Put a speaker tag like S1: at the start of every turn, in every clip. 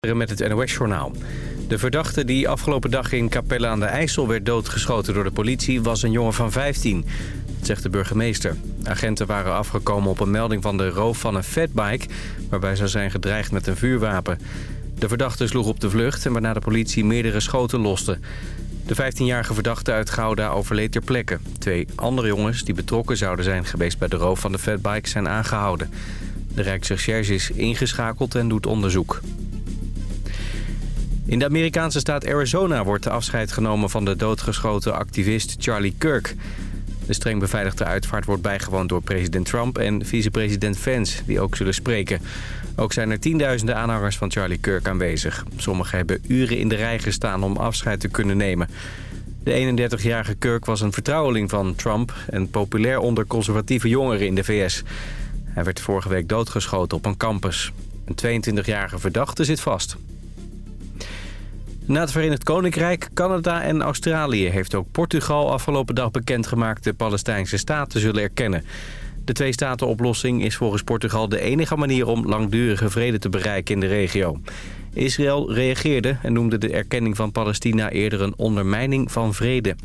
S1: met het NOS-journaal. De verdachte die afgelopen dag in Capelle aan de IJssel werd doodgeschoten door de politie... was een jongen van 15, zegt de burgemeester. Agenten waren afgekomen op een melding van de roof van een fatbike... waarbij zou zijn gedreigd met een vuurwapen. De verdachte sloeg op de vlucht en waarna de politie meerdere schoten loste. De 15-jarige verdachte uit Gouda overleed ter plekke. Twee andere jongens die betrokken zouden zijn geweest bij de roof van de fatbike zijn aangehouden. De Rijksrecherche is ingeschakeld en doet onderzoek. In de Amerikaanse staat Arizona wordt de afscheid genomen van de doodgeschoten activist Charlie Kirk. De streng beveiligde uitvaart wordt bijgewoond door president Trump en vicepresident Vance, die ook zullen spreken. Ook zijn er tienduizenden aanhangers van Charlie Kirk aanwezig. Sommigen hebben uren in de rij gestaan om afscheid te kunnen nemen. De 31-jarige Kirk was een vertrouweling van Trump en populair onder conservatieve jongeren in de VS. Hij werd vorige week doodgeschoten op een campus. Een 22-jarige verdachte zit vast. Na het Verenigd Koninkrijk, Canada en Australië... heeft ook Portugal afgelopen dag bekendgemaakt... de Palestijnse staat te zullen erkennen. De twee-staten-oplossing is volgens Portugal de enige manier... om langdurige vrede te bereiken in de regio. Israël reageerde en noemde de erkenning van Palestina... eerder een ondermijning van vrede.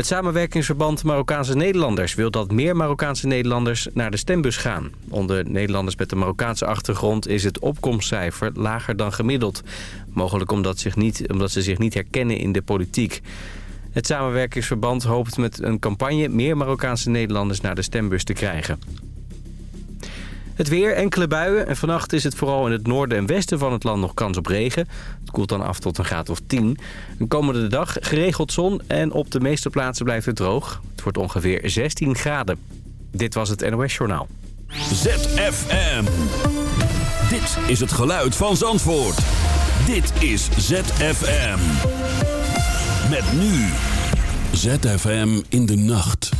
S1: Het samenwerkingsverband Marokkaanse Nederlanders wil dat meer Marokkaanse Nederlanders naar de stembus gaan. Onder Nederlanders met een Marokkaanse achtergrond is het opkomstcijfer lager dan gemiddeld. Mogelijk omdat, zich niet, omdat ze zich niet herkennen in de politiek. Het samenwerkingsverband hoopt met een campagne meer Marokkaanse Nederlanders naar de stembus te krijgen. Het weer, enkele buien. En vannacht is het vooral in het noorden en westen van het land nog kans op regen. Het koelt dan af tot een graad of 10. De komende dag geregeld zon en op de meeste plaatsen blijft het droog. Het wordt ongeveer 16 graden. Dit was het NOS Journaal.
S2: ZFM. Dit is het geluid van Zandvoort. Dit is ZFM. Met nu. ZFM in de nacht.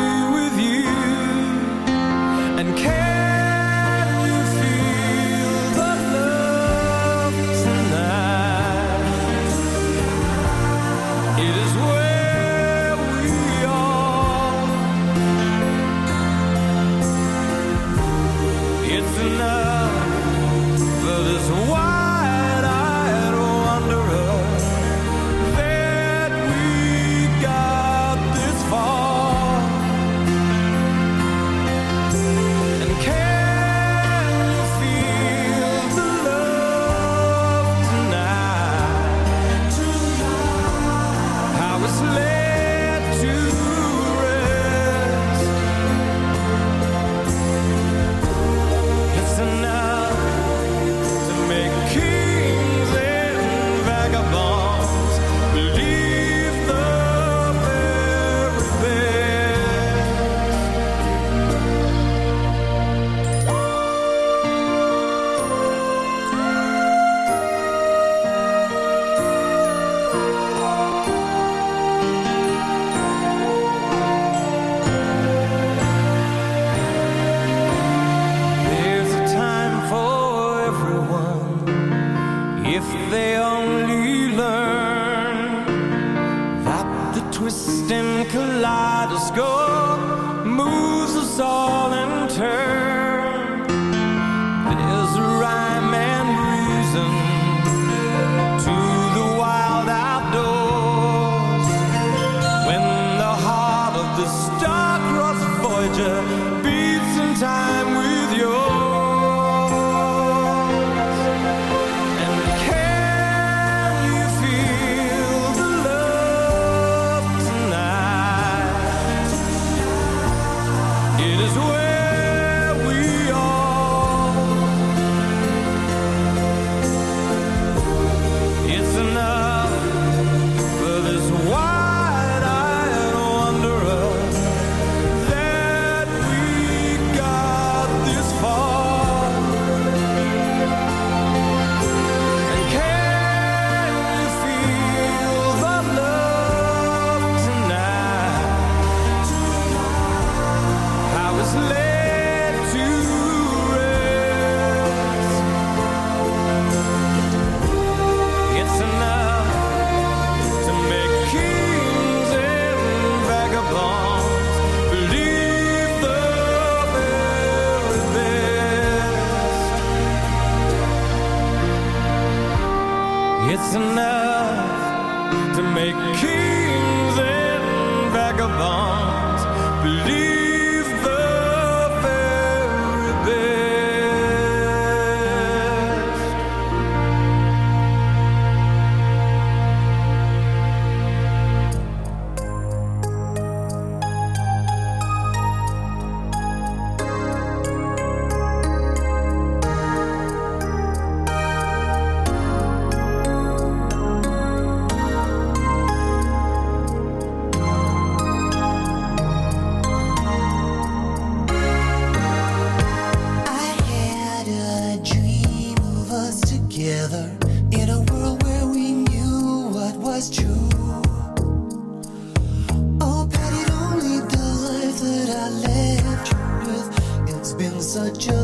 S3: the star-crossed Voyager beats in time. together in a world where we knew what was true. Oh, Patty, only the life that I left you with. It's been such a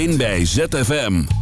S4: Alleen bij ZFM.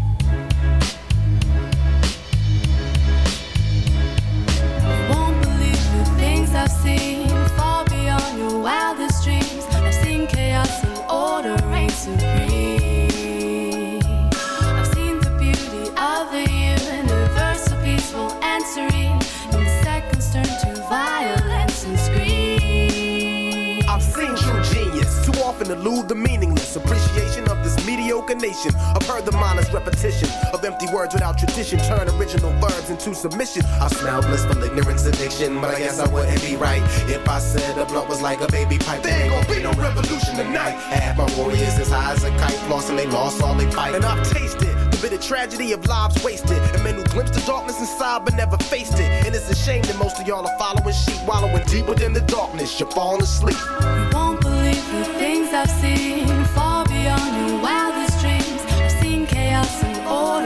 S5: Words without tradition turn original verbs into submission. I smell blissful ignorance addiction, but I guess I wouldn't be right if I said a blunt was like a baby pipe. There ain't gonna be no revolution tonight. Half my warriors as high as a kite, flossing they lost all they fight, and I've tasted the bitter tragedy of lives wasted, and men who glimpsed the darkness inside but never faced it. And it's a shame that most of y'all are following sheep, wallowing deep within the darkness. You're falling asleep.
S6: You won't believe the things I've seen far beyond your wildest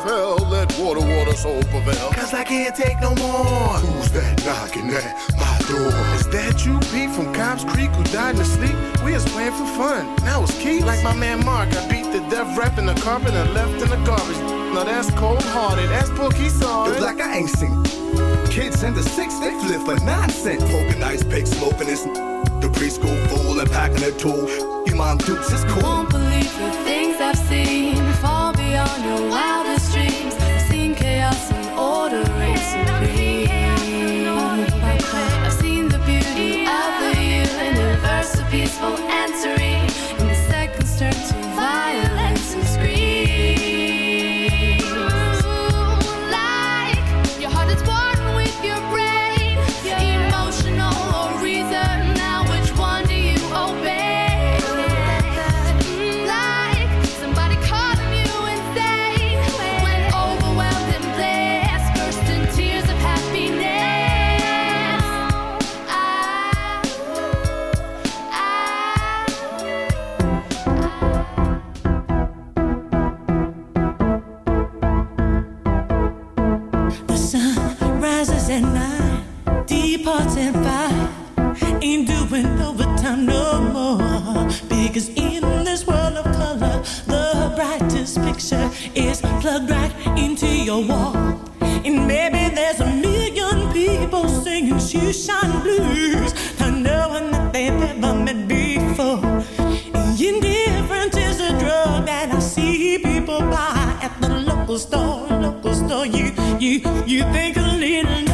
S7: of hell. Let water, water, soul prevail.
S5: Cause I can't take no more.
S7: Who's that knocking at my door? Is that you, Pete, from Cobb's Creek, who died in his sleep? We was playing for fun. Now it's Keith. Like my man Mark, I beat the death rap in the carpet and left in the garbage. Now that's cold hearted. That's Pookie
S8: Yo,
S7: sorry.
S8: like I ain't seen. Kids in the six, they flip for nonsense. Poking ice pick, smoking this. The preschool fool and packing a tool. Your mom dukes is cool.
S4: Won't believe the things I've seen fall beyond your wildest peaceful and
S9: wall. And maybe there's a million people singing shoeshine blues, not knowing that they've ever met before. Indifference is a drug that I see people buy at the local store. Local store, you, you, you think a little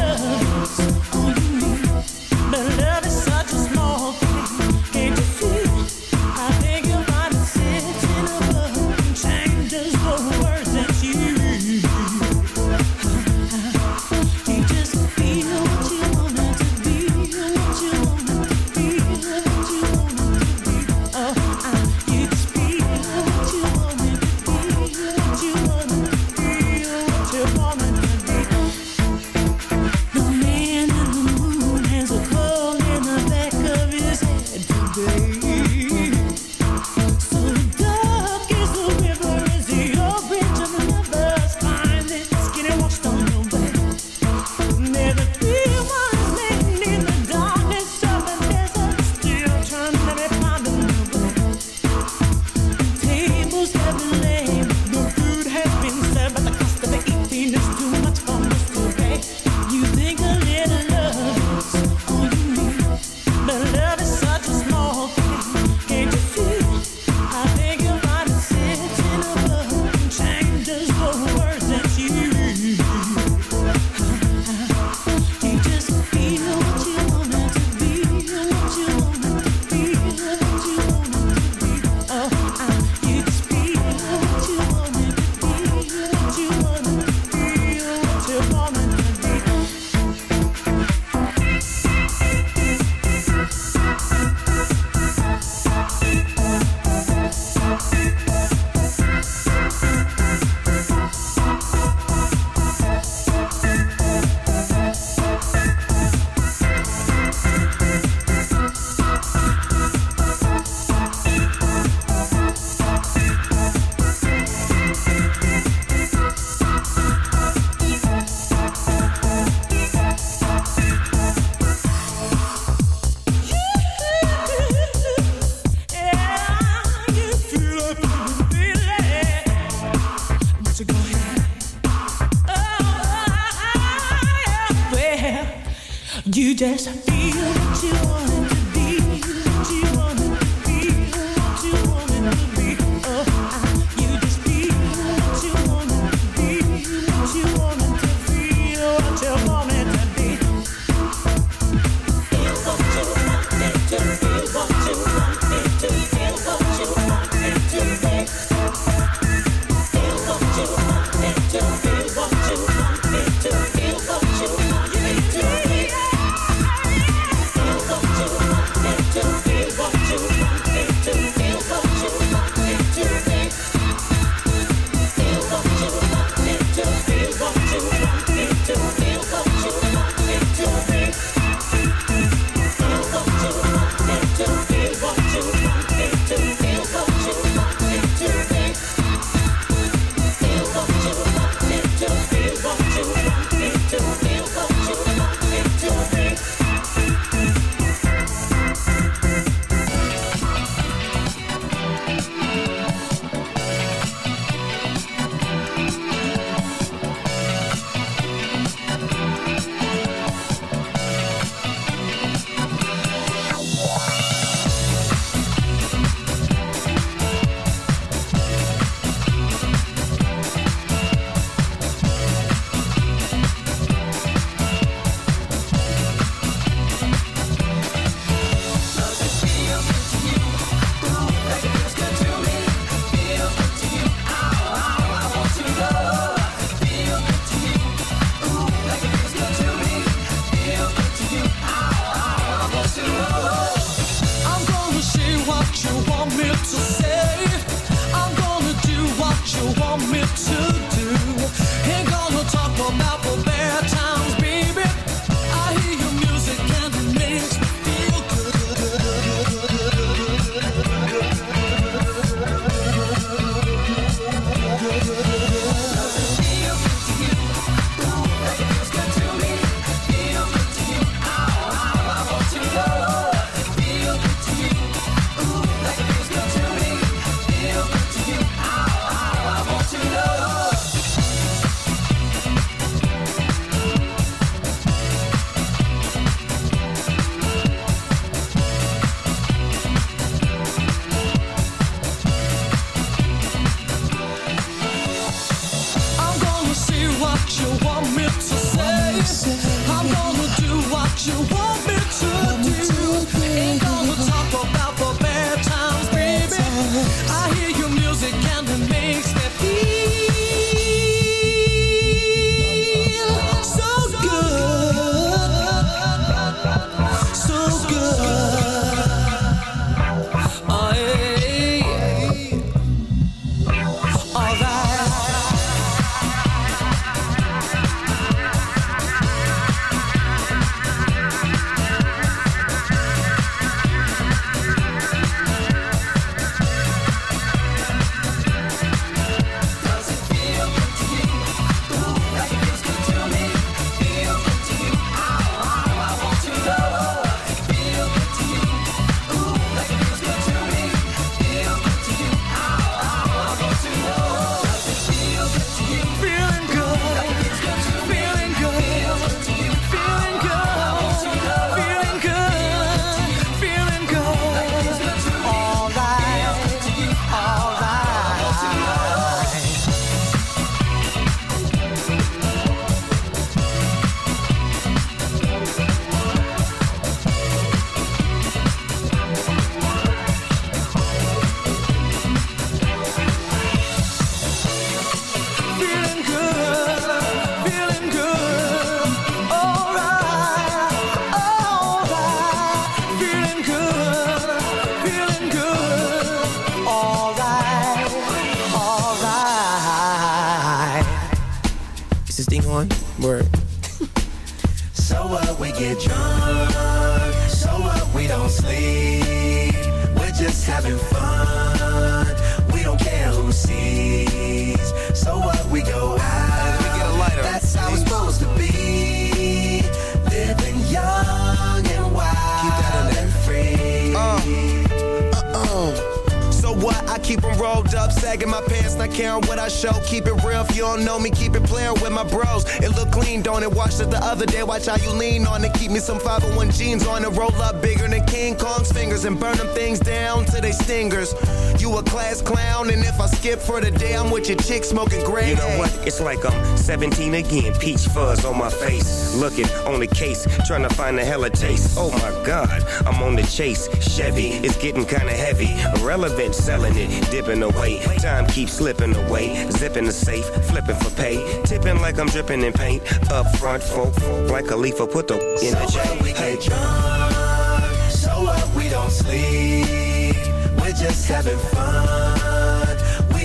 S5: chick smoking gray.
S10: You know what? It's like I'm 17 again. Peach fuzz on my face. Looking on the case, trying to find the hella taste. Oh my god, I'm on the chase. Chevy, it's getting kinda heavy. Irrelevant, selling it, dipping away. Time keeps slipping away. Zipping the safe, flipping for pay. Tipping like I'm dripping in paint. Up front, folk, like a leaf, put the in the J. Hey,
S3: drunk, so up, we don't sleep. We're just having fun.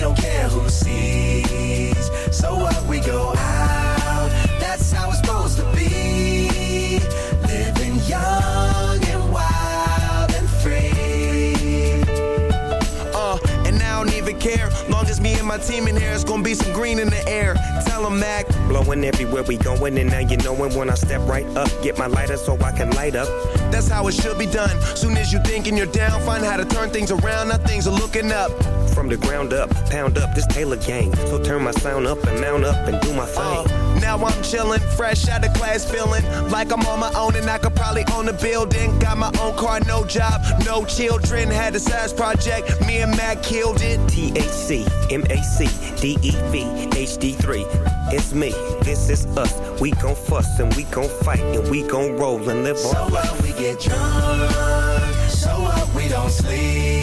S3: Don't care who sees. So what we go out, that's how it's supposed to be. Living young and wild and free.
S5: Uh, and I don't even care. Long as me and my team in here, it's gonna be some green in the air. Tell Tell 'em, Mac.
S10: Blowing everywhere we going, and now you knowin' when I step right up. Get my lighter so I can light up.
S5: That's how it should be done. Soon as you thinking you're down, find how to turn things around. Now things are looking up.
S10: From the ground up, pound up this Taylor gang. So turn my sound up and mount up and do my thing.
S5: Uh, now I'm chillin', fresh out of class, feeling like I'm on my own and I could probably own a building. Got my own car, no job, no children. Had a size project, me and Mac killed it.
S10: THC, MAC, DEV, HD3. It's me, this is us. We gon' fuss and we gon' fight and we gon' roll and live
S3: So
S10: on
S3: what
S10: life.
S3: we get drunk, so what we don't sleep.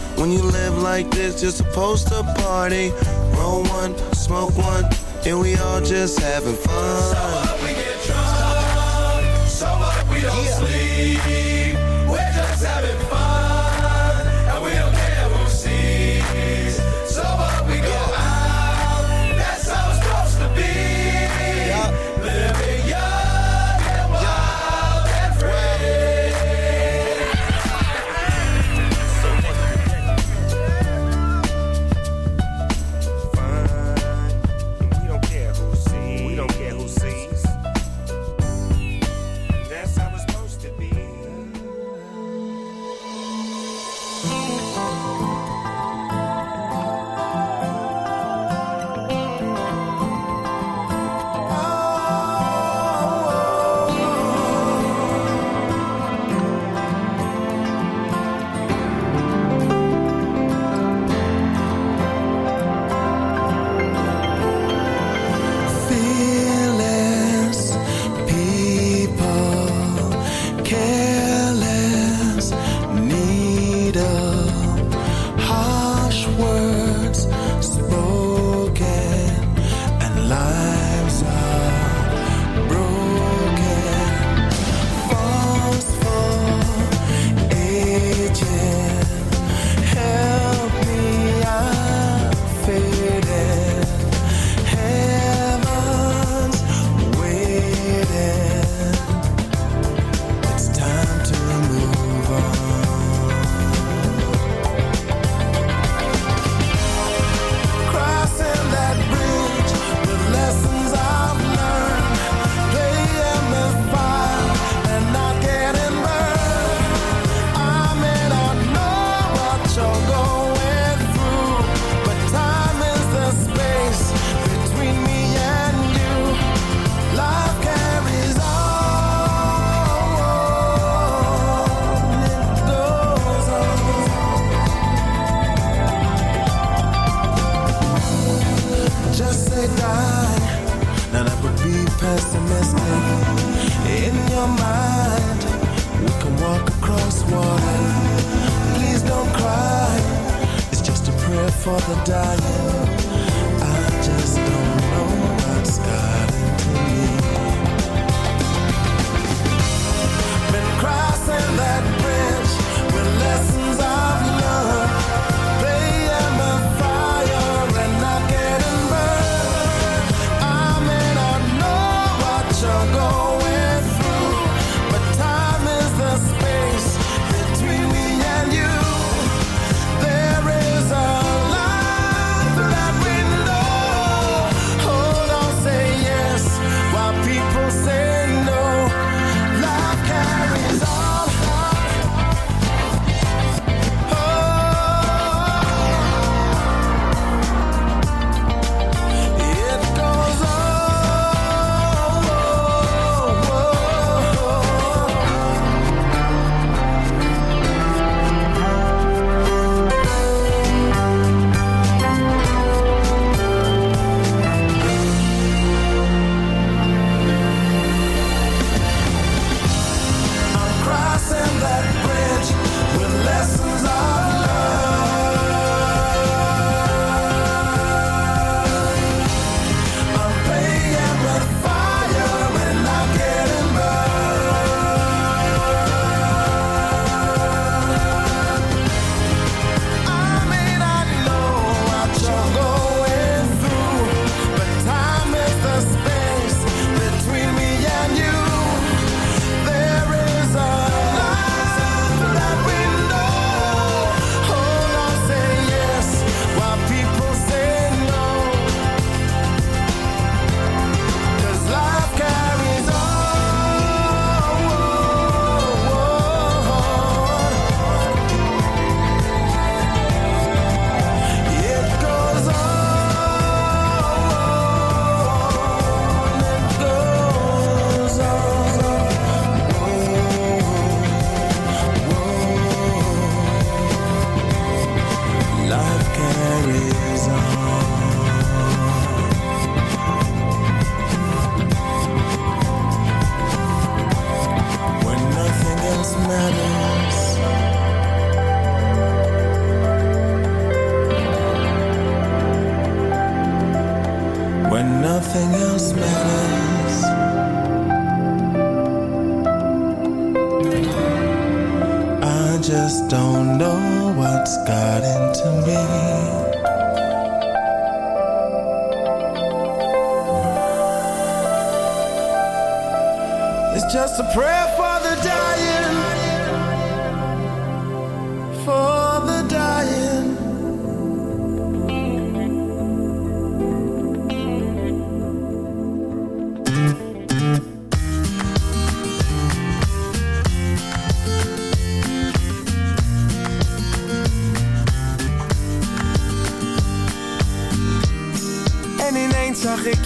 S5: When you live like this, you're supposed to party. Roll one, smoke one, and we all just having fun.
S3: we get drunk, so what we don't sleep.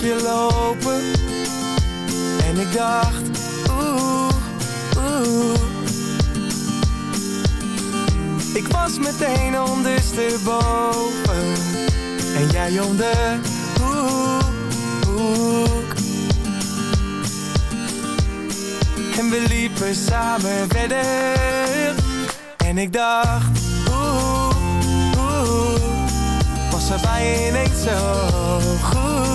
S3: Je lopen. En ik dacht, oeh, oeh. Ik was meteen ondersteboven. En jij om de hoek, En we liepen samen verder. En ik dacht, oeh, oeh. Was er bij ineens zo goed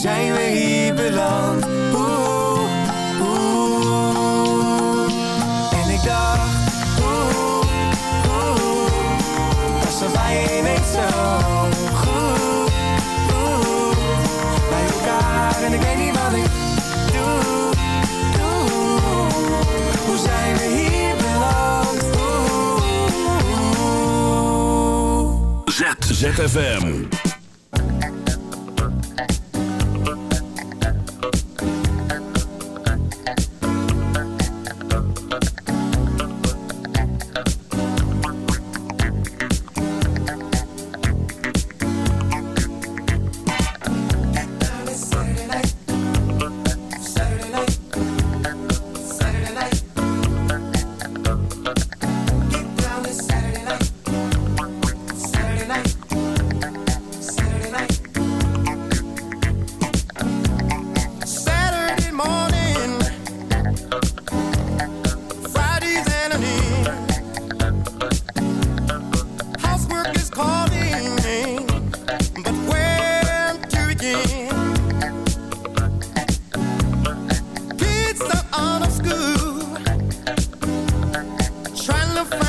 S3: Zijn we hier beland? Oeh, oeh. En ik dacht, oeh, oeh, bij ineens zo goed, goed bij elkaar en ik weet niet wat ik. Hoe zijn we hier beland? Oeh.
S11: Z, ZFM.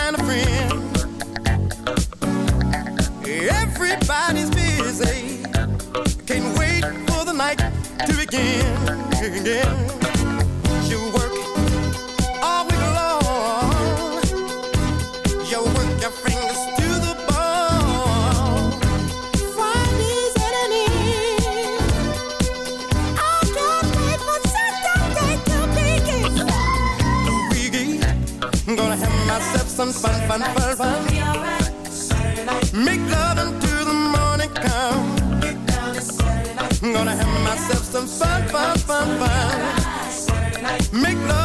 S3: Find a friend. Everybody's busy, can't wait for the night to begin. Again. Myself some fun, fun, fun, fun. Make love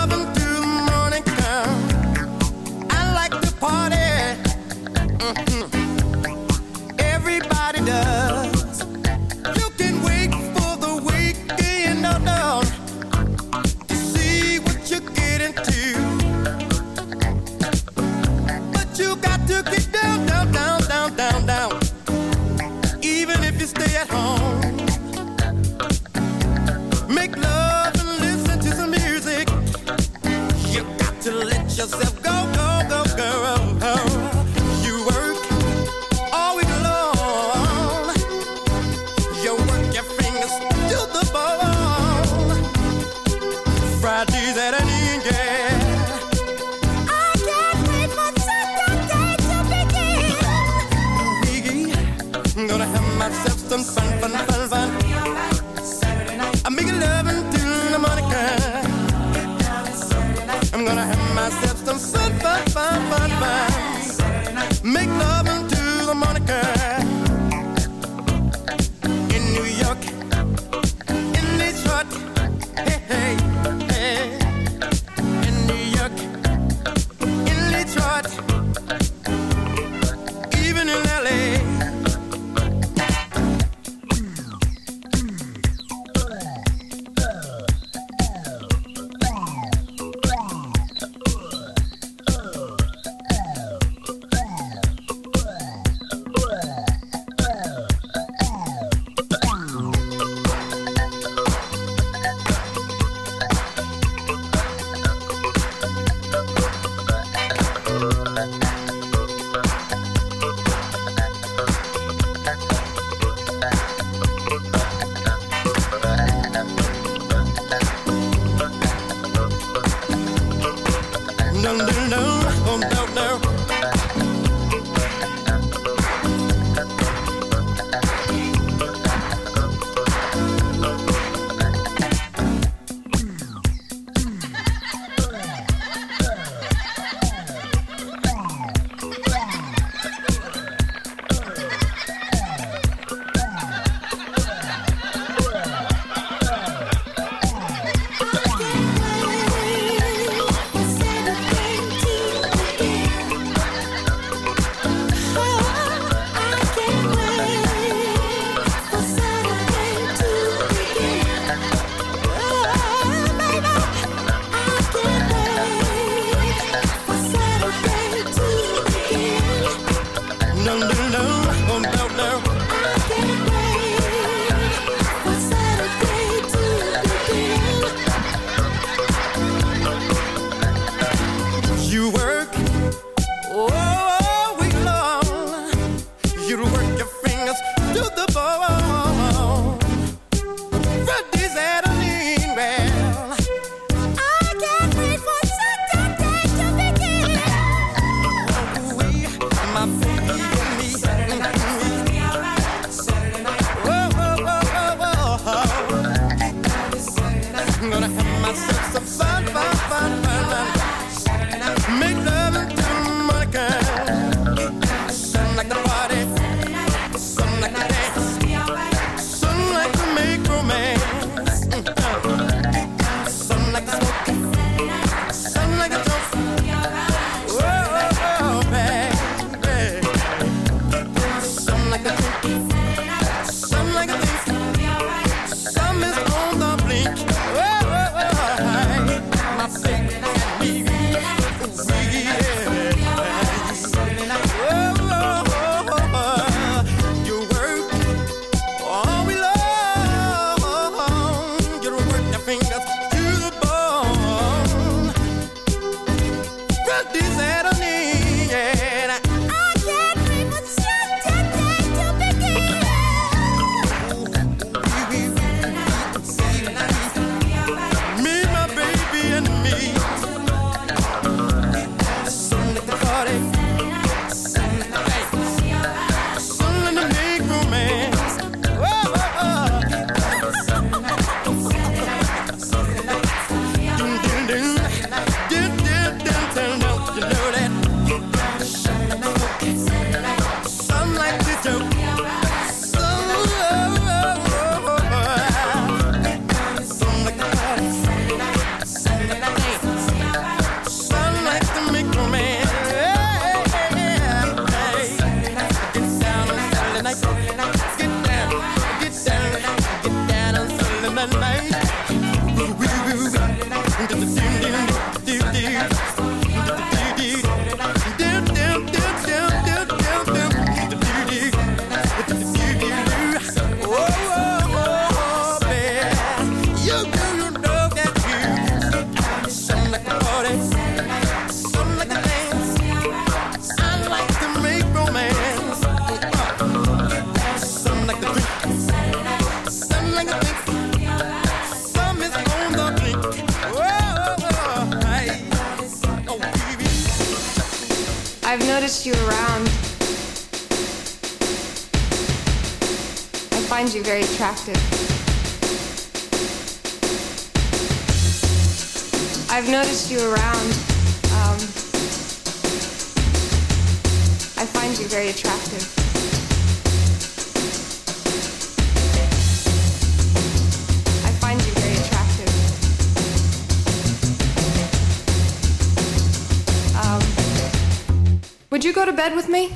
S12: bed with me?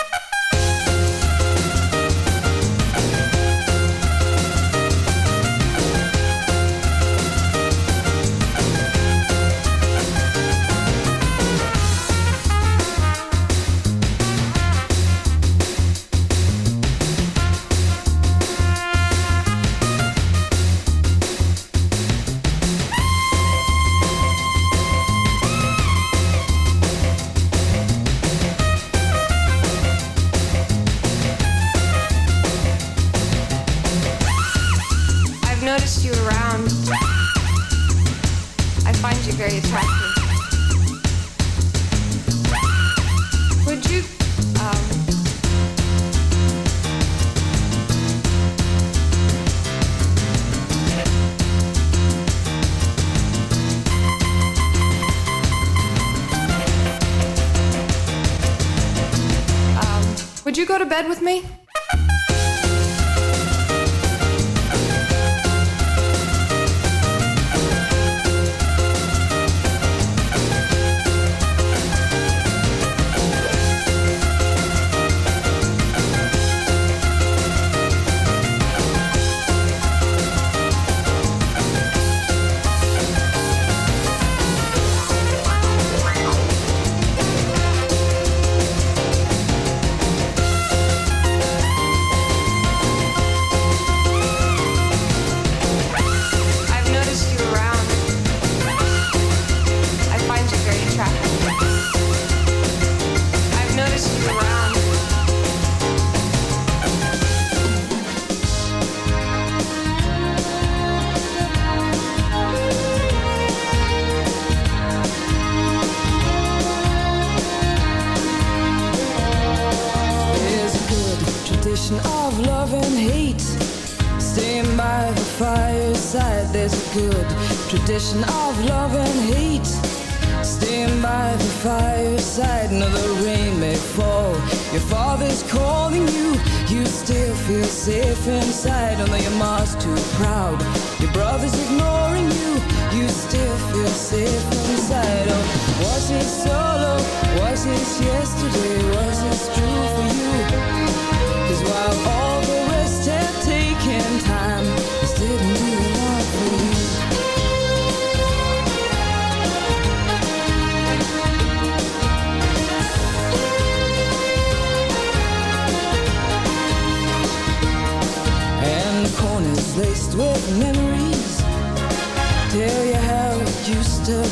S12: bed with me?
S2: Safe inside. Although your mom's too proud, your brother's ignoring you, you still feel safe inside. Oh, was it solo? Was it yesterday?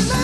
S2: Said.